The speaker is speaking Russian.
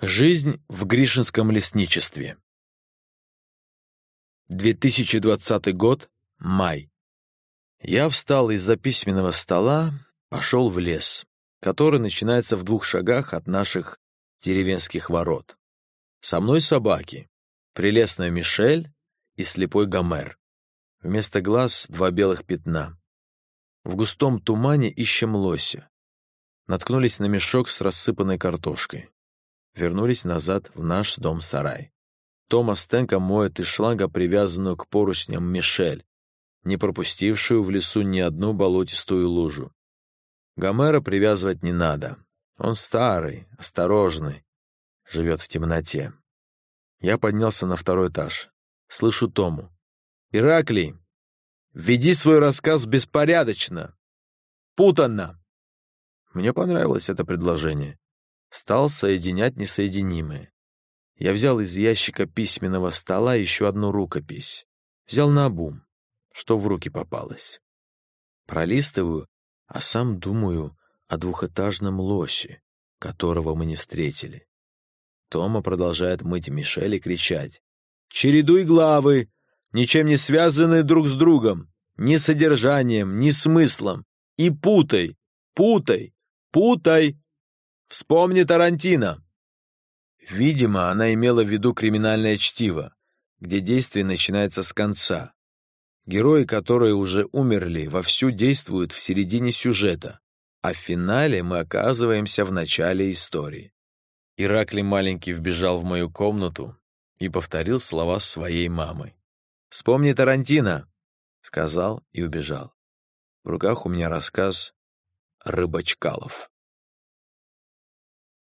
Жизнь в Гришинском лесничестве. 2020 год, май. Я встал из-за письменного стола, пошел в лес, который начинается в двух шагах от наших деревенских ворот. Со мной собаки, прелестная Мишель и слепой Гомер. Вместо глаз два белых пятна. В густом тумане ищем лося. Наткнулись на мешок с рассыпанной картошкой вернулись назад в наш дом-сарай. Томас Тенка моет из шланга привязанную к поручням Мишель, не пропустившую в лесу ни одну болотистую лужу. Гомера привязывать не надо. Он старый, осторожный, живет в темноте. Я поднялся на второй этаж. Слышу Тому. «Ираклий, веди свой рассказ беспорядочно, путанно». Мне понравилось это предложение стал соединять несоединимые. Я взял из ящика письменного стола еще одну рукопись. Взял на обум, что в руки попалось. Пролистываю, а сам думаю о двухэтажном лосе, которого мы не встретили. Тома продолжает мыть Мишель и кричать. «Чередуй главы, ничем не связанные друг с другом, ни содержанием, ни смыслом, и путай, путай, путай!» Вспомни Тарантино!» Видимо, она имела в виду криминальное чтиво, где действие начинается с конца. Герои, которые уже умерли, вовсю действуют в середине сюжета, а в финале мы оказываемся в начале истории. Ираклий маленький вбежал в мою комнату и повторил слова своей мамы. «Вспомни Тарантино!» — сказал и убежал. В руках у меня рассказ «Рыбачкалов».